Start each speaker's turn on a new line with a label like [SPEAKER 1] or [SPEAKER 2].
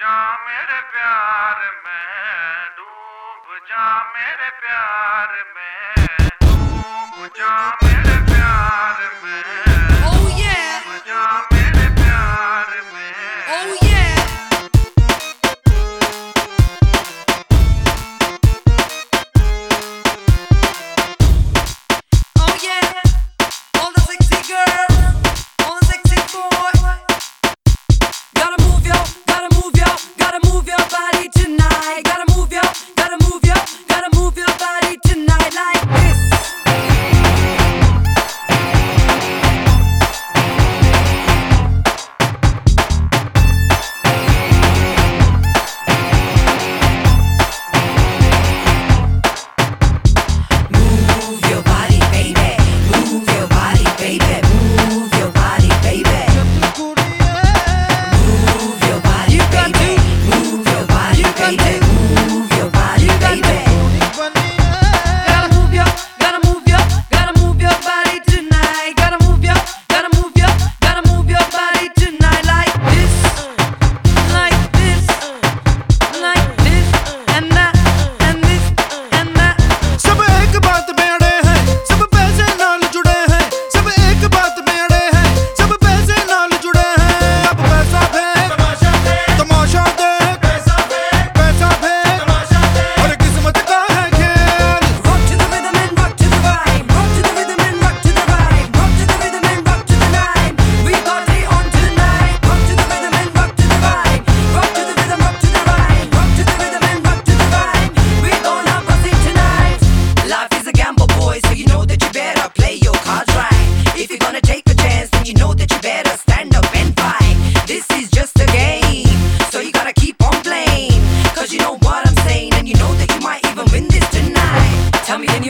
[SPEAKER 1] जा मेरे प्यार में डूब जा मेरे प्यार में डूब जा मेरे प्यार में boy, so you know that you better play your cards right. If you're gonna take a chance, then you know that you better stand up and fight. This is just a game, so you gotta keep on playing. Cause you know what I'm saying, and you know that you might even win this tonight. Tell me, can you?